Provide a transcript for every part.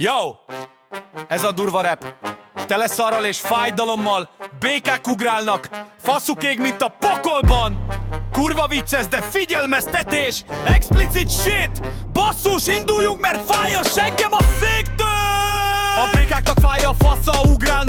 Yo! Ez a durva rep. Tele szarral és fájdalommal, békák ugrálnak, faszuk ég, mint a pokolban! Kurva vicc ez, de figyelmeztetés! Explicit shit! Basszus, induljunk, mert fáj a seggem a széktől! A békáknak fáj a fasza, ugrálnak!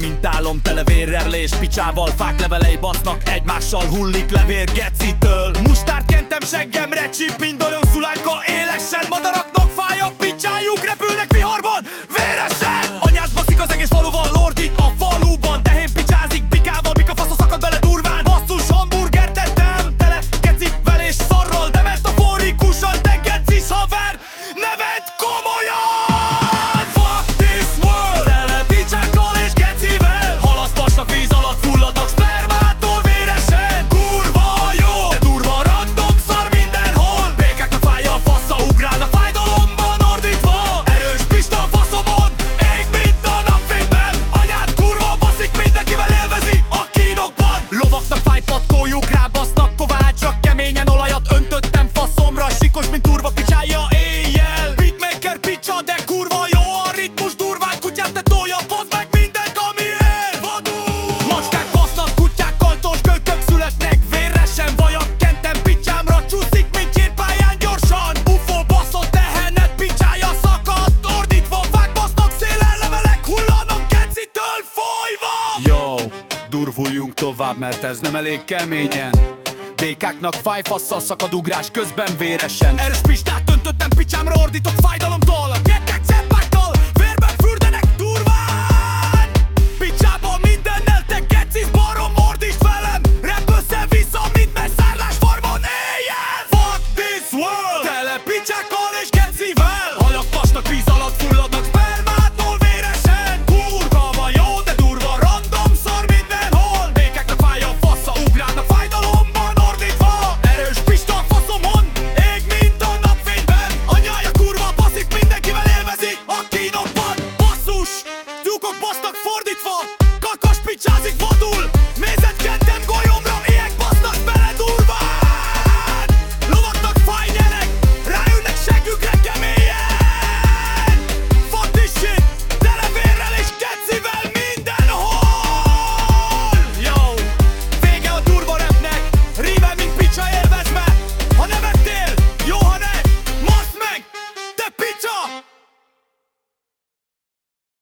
mint álom tele vérrelés Picsával fák levelei basznak Egymással hullik levér gecitől. Mustárt kentem seggemre Csip mindoljon szulájka élesen Madaraknak fáj. tovább, mert ez nem elég keményen Békáknak fáj fasszal szakad ugrás közben véresen Erős pistát öntöttem picsámra ordítok fájdalomtól yeah! Mes atkat dem go